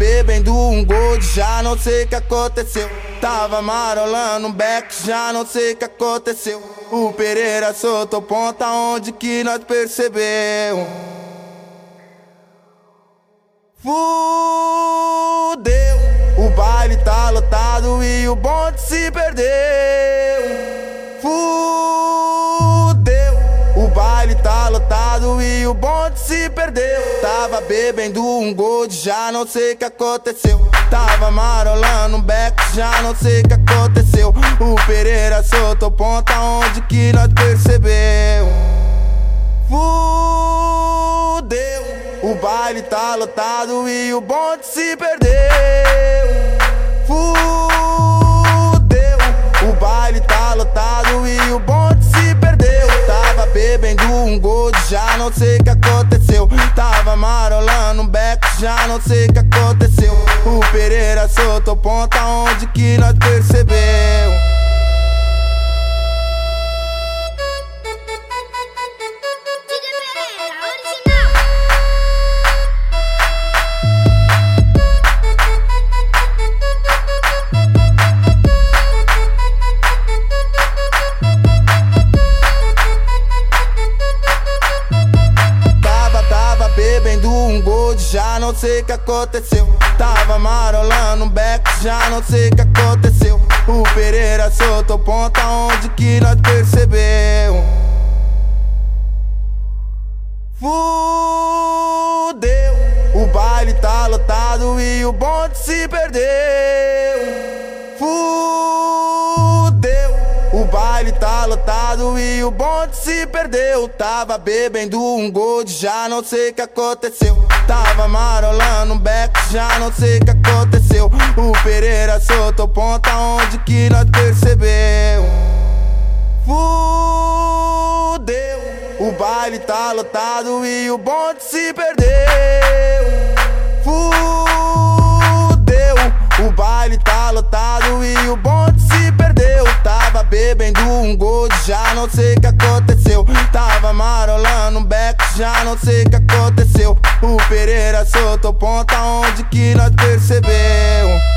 bebendo um gold, já não sei o que aconteceu. Tava marolando um back, já não sei o que aconteceu. O Pereira soltou ponta onde que nós percebeu. Fudeu, o baile tá lotado e o bonde se perdeu. O bonde se perdeu. Tava bebendo um gold, já não sei o que aconteceu. Tava marolando um beck, já não sei o que aconteceu. O Pereira soltou ponta onde que nós percebeu. Fudeu. O baile tá lotado e o bonde se perdeu. Fudeu. Não sei o que aconteceu. Tava marolando um beck, já não sei o que aconteceu. O Pereira soltou ponta onde que nós percebeu. Um gold, já não sei o que aconteceu. Tava marolando um beck, já não sei o que aconteceu. O Pereira soltou ponta onde que nós percebeu. Fudeu, o baile tá lotado e o bonde se perdeu. Tá lotado e o bonde se perdeu. Tava bebendo um gold, já não sei o que aconteceu. Tava marolando um beck, já não sei o que aconteceu. O Pereira soltou ponta onde que nós percebeu. Fudeu, o baile tá lotado e o bonde se perdeu. Fudeu, o baile tá lotado já não sei o que aconteceu. Tava marolando um beck, já não sei o que aconteceu. O Pereira soltou ponta onde que nós percebeu.